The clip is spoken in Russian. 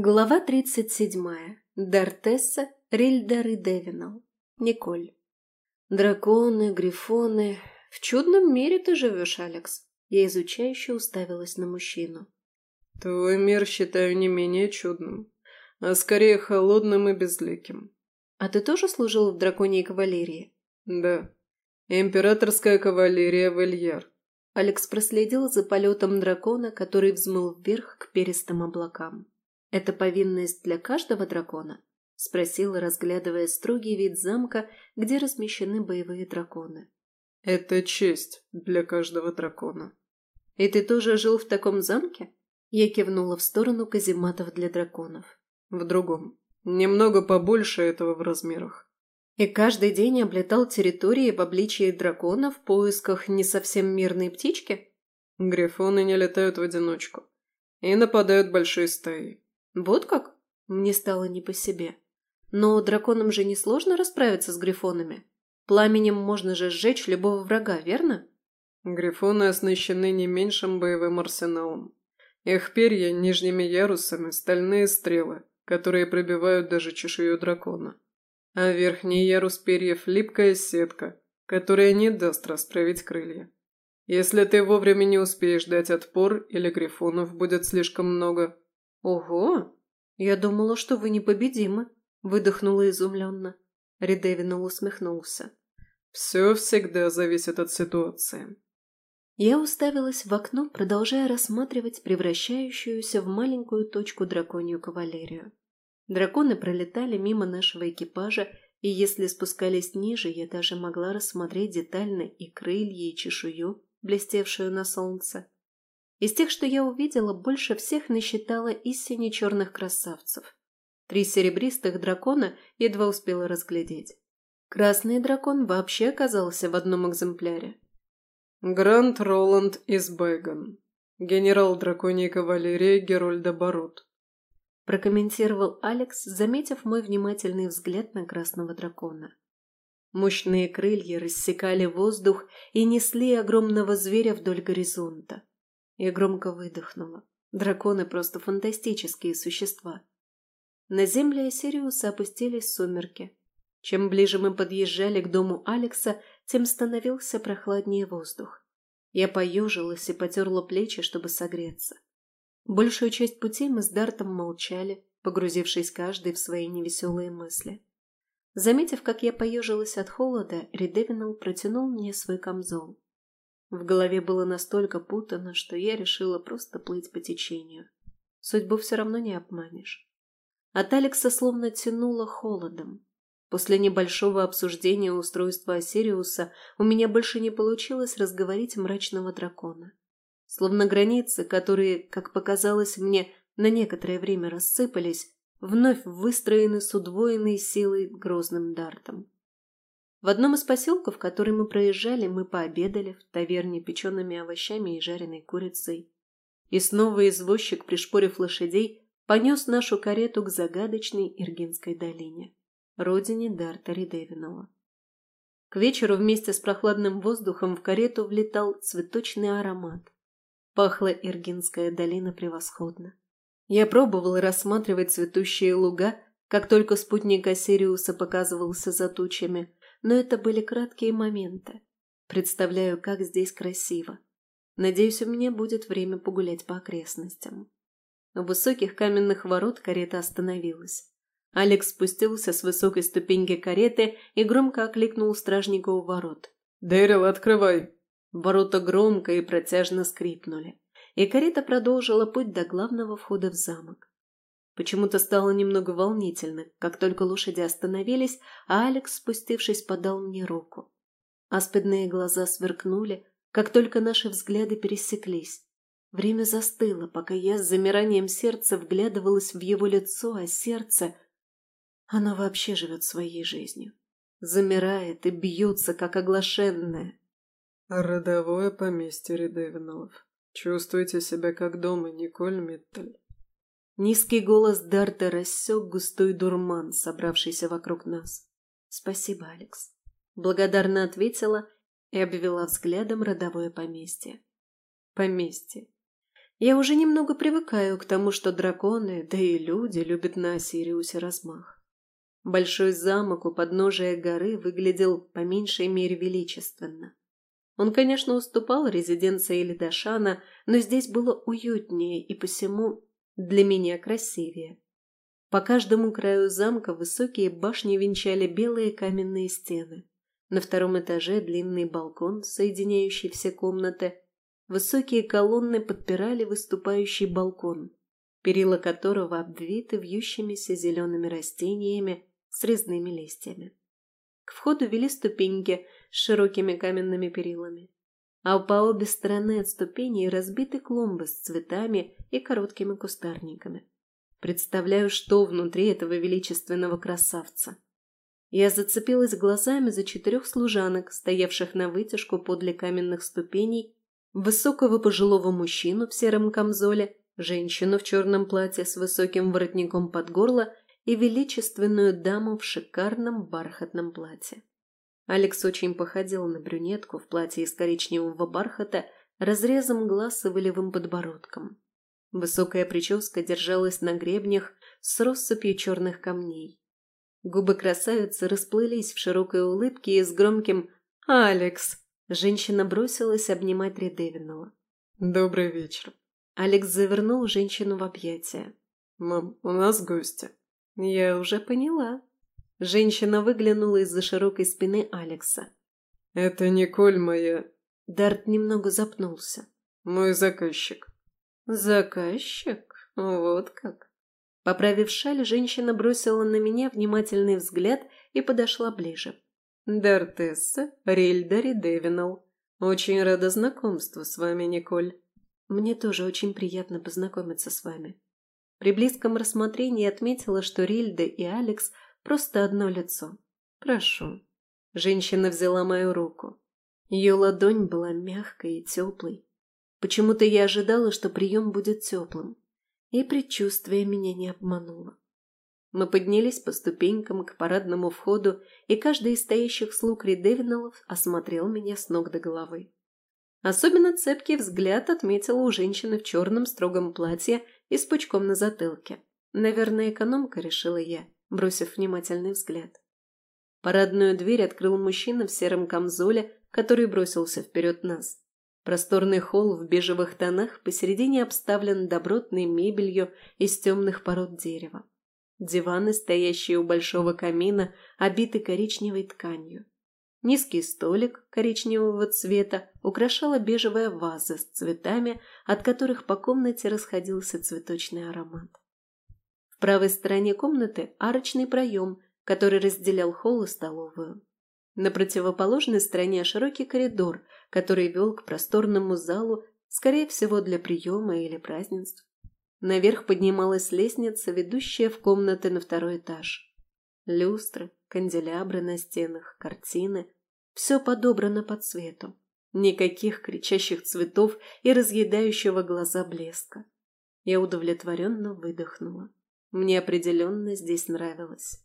Глава 37. Дартесса, Рильдар и Девинал. Николь. Драконы, грифоны. В чудном мире ты живешь, Алекс. Я изучающе уставилась на мужчину. Твой мир считаю не менее чудным, а скорее холодным и безликим. А ты тоже служил в драконьей кавалерии? Да. Императорская кавалерия в Ильяр. Алекс проследил за полетом дракона, который взмыл вверх к перистым облакам. «Это повинность для каждого дракона?» – спросила, разглядывая строгий вид замка, где размещены боевые драконы. «Это честь для каждого дракона». «И ты тоже жил в таком замке?» Я кивнула в сторону казематов для драконов. «В другом. Немного побольше этого в размерах». «И каждый день облетал территории в обличии дракона в поисках не совсем мирной птички?» «Грифоны не летают в одиночку и нападают большой стаей. «Вот как?» Мне стало не по себе. «Но драконам же несложно расправиться с грифонами. Пламенем можно же сжечь любого врага, верно?» Грифоны оснащены не меньшим боевым арсеналом. Их перья нижними ярусами – стальные стрелы, которые пробивают даже чешую дракона. А верхний ярус перьев – липкая сетка, которая не даст расправить крылья. Если ты вовремя не успеешь дать отпор или грифонов будет слишком много, «Ого! Я думала, что вы непобедимы», — выдохнула изумленно. Редевинал усмехнулся. «Все всегда зависит от ситуации». Я уставилась в окно, продолжая рассматривать превращающуюся в маленькую точку драконью кавалерию. Драконы пролетали мимо нашего экипажа, и если спускались ниже, я даже могла рассмотреть детально и крылья, и чешую, блестевшую на солнце. Из тех, что я увидела, больше всех насчитала истине черных красавцев. Три серебристых дракона едва успела разглядеть. Красный дракон вообще оказался в одном экземпляре. Грант Роланд из Бэгон. Генерал драконьей кавалерии Герольда Барут. Прокомментировал Алекс, заметив мой внимательный взгляд на красного дракона. Мощные крылья рассекали воздух и несли огромного зверя вдоль горизонта. Я громко выдохнула. Драконы просто фантастические существа. На земле Сириуса опустились сумерки. Чем ближе мы подъезжали к дому Алекса, тем становился прохладнее воздух. Я поежилась и потерла плечи, чтобы согреться. Большую часть пути мы с Дартом молчали, погрузившись каждый в свои невеселые мысли. Заметив, как я поежилась от холода, Редевинал протянул мне свой камзол. В голове было настолько путано, что я решила просто плыть по течению. Судьбу все равно не обманешь. От Алекса словно тянуло холодом. После небольшого обсуждения устройства Осириуса у меня больше не получилось разговорить мрачного дракона. Словно границы, которые, как показалось мне, на некоторое время рассыпались, вновь выстроены с удвоенной силой грозным дартом. В одном из поселков, который мы проезжали, мы пообедали в таверне печеными овощами и жареной курицей. И снова извозчик, пришпорив лошадей, понес нашу карету к загадочной Иргинской долине, родине Дарта Ридевинова. К вечеру вместе с прохладным воздухом в карету влетал цветочный аромат. Пахла Иргинская долина превосходно. Я пробовала рассматривать цветущие луга, как только спутник Осириуса показывался за тучами – но это были краткие моменты. Представляю, как здесь красиво. Надеюсь, у меня будет время погулять по окрестностям. У высоких каменных ворот карета остановилась. Алекс спустился с высокой ступеньки кареты и громко окликнул стражника у ворот. «Дэрил, открывай!» Ворота громко и протяжно скрипнули, и карета продолжила путь до главного входа в замок. Почему-то стало немного волнительно, как только лошади остановились, а Алекс, спустившись, подал мне руку. Аспидные глаза сверкнули, как только наши взгляды пересеклись. Время застыло, пока я с замиранием сердца вглядывалась в его лицо, а сердце... Оно вообще живет своей жизнью. Замирает и бьется, как оглашенное. Родовое поместье Редевиналов. Чувствуйте себя как дома, Николь Миттель. Низкий голос Дарта рассек густой дурман, собравшийся вокруг нас. «Спасибо, Алекс», — благодарно ответила и обвела взглядом родовое поместье. Поместье. Я уже немного привыкаю к тому, что драконы, да и люди любят на Сириусе размах. Большой замок у подножия горы выглядел по меньшей мере величественно. Он, конечно, уступал резиденции Лидашана, но здесь было уютнее и посему для меня красивее. По каждому краю замка высокие башни венчали белые каменные стены. На втором этаже длинный балкон, соединяющий все комнаты. Высокие колонны подпирали выступающий балкон, перила которого обвиты вьющимися зелеными растениями с резными листьями. К входу вели ступеньки с широкими каменными перилами, а по обе стороны от ступеней разбиты клумбы с цветами и короткими кустарниками. Представляю, что внутри этого величественного красавца. Я зацепилась глазами за четырех служанок, стоявших на вытяжку подле каменных ступеней, высокого пожилого мужчину в сером камзоле, женщину в черном платье с высоким воротником под горло и величественную даму в шикарном бархатном платье. Алекс очень походил на брюнетку в платье из коричневого бархата, разрезом глаз и волевым подбородком. Высокая прическа держалась на гребнях с россыпью черных камней. Губы красавицы расплылись в широкой улыбке и с громким «Алекс!» Женщина бросилась обнимать Редевинова. «Добрый вечер». Алекс завернул женщину в объятия. «Мам, у нас гости». «Я уже поняла». Женщина выглянула из-за широкой спины Алекса. «Это Николь моя...» Дарт немного запнулся. «Мой заказчик». «Заказчик? Вот как». Поправив шаль, женщина бросила на меня внимательный взгляд и подошла ближе. «Дартесса Рильдари Девинал. Очень рада знакомству с вами, Николь. Мне тоже очень приятно познакомиться с вами». При близком рассмотрении отметила, что Рильда и Алекс просто одно лицо. «Прошу». Женщина взяла мою руку. Ее ладонь была мягкой и теплой. Почему-то я ожидала, что прием будет теплым, и предчувствие меня не обмануло. Мы поднялись по ступенькам к парадному входу, и каждый из стоящих слуг Ридевиналов осмотрел меня с ног до головы. Особенно цепкий взгляд отметила у женщины в черном строгом платье и с пучком на затылке. Наверное, экономка, решила я, бросив внимательный взгляд. Парадную дверь открыл мужчина в сером камзоле, который бросился вперед нас. Просторный холл в бежевых тонах посередине обставлен добротной мебелью из темных пород дерева. Диваны, стоящие у большого камина, обиты коричневой тканью. Низкий столик коричневого цвета украшала бежевая ваза с цветами, от которых по комнате расходился цветочный аромат. В правой стороне комнаты арочный проем, который разделял холл и столовую. На противоположной стороне широкий коридор, который вел к просторному залу, скорее всего, для приема или празднеств. Наверх поднималась лестница, ведущая в комнаты на второй этаж. Люстры, канделябры на стенах, картины – все подобрано по цвету. Никаких кричащих цветов и разъедающего глаза блеска. Я удовлетворенно выдохнула. Мне определенно здесь нравилось.